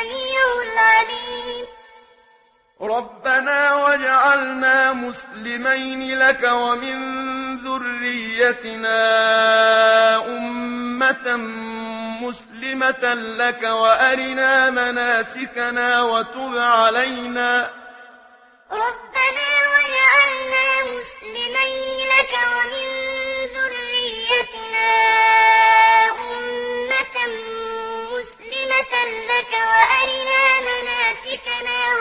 السميع العليم. ربنا وجعلنا مسلمين لك ومن ذريتنا أمة مسلمة لك وأرنا مناسكنا وتب علينا.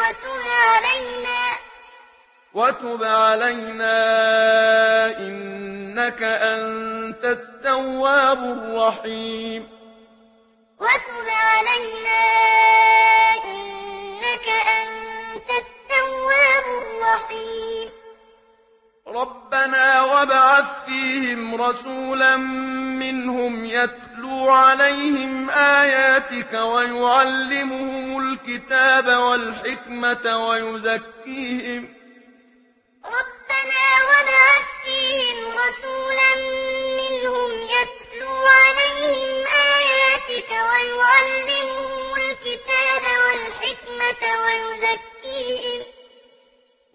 وتب علينا وتب علينا إنك أنت التواب الرحيم وتب علينا إنك أنت ربنا وابعث فيهم رسولا منهم يتلو عليهم آياتك ويعلمهم الكتاب والحكمة ويزكيهم ربنا وابعث فيهم رسولا منهم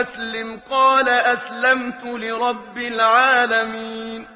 أسلم قال أسلمت لرب العالمين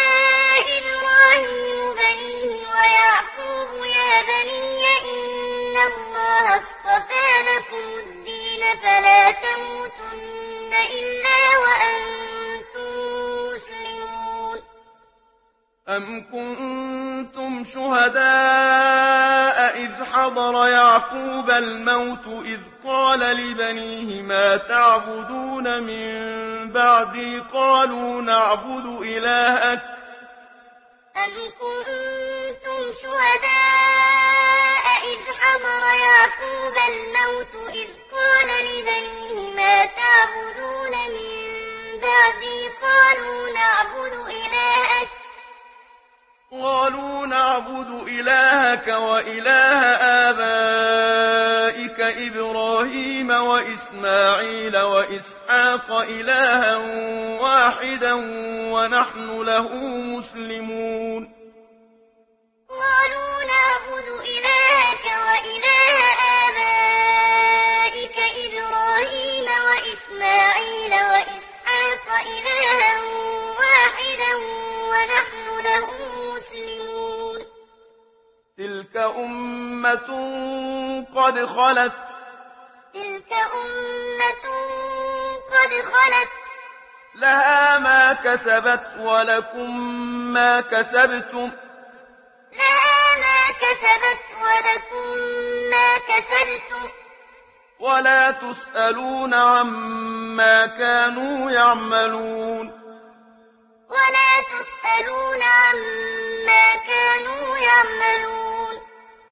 إلا وأنتم مسلمون أم كنتم شهداء إذ حضر يعقوب الموت إذ قال لبنيه ما تعبدون من بعدي؟ قالوا نعبد إلهك. أم كنتم شهداء إذ حضر يعقوب الموت إذ قال لبنيه ما تعبدون إلهك وإله آبائك إبراهيم وإسماعيل وإسحاق إلها واحدا ونحن له مسلمون تِلْكَ أمة قد خلت. تلك أمة قد خلت. لها ما كسبت ولكم ما كسبتم. لها ما كسبت ولكم ما كسبتم. ولا تسألون عما كانوا يعملون. ولا تسألون عما كانوا يعملون.